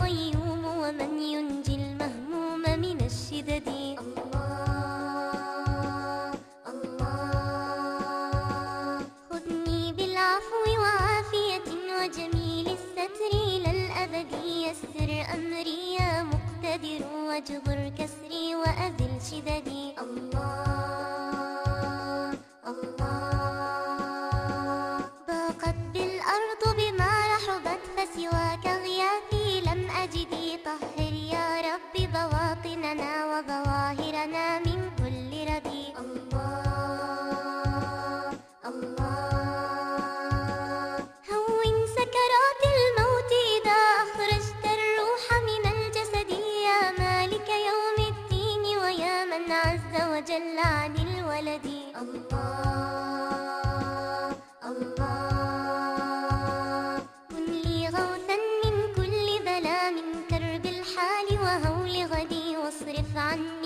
قيوم ومن ينجي المهموم من الشدد. الله الله. خذني بالعفو وعافية وجميل الستر. يسر أمري يا مقتدر. واجبر كسري وأذل شددي. الله. وظواهرنا من كل ردي. الله الله. هون سكرات الموت إذا أخرجت الروح من الجسد. يا مالك يوم الدين ويا من عز وجل عن الولد. الله. من كل بلا من كرب الحال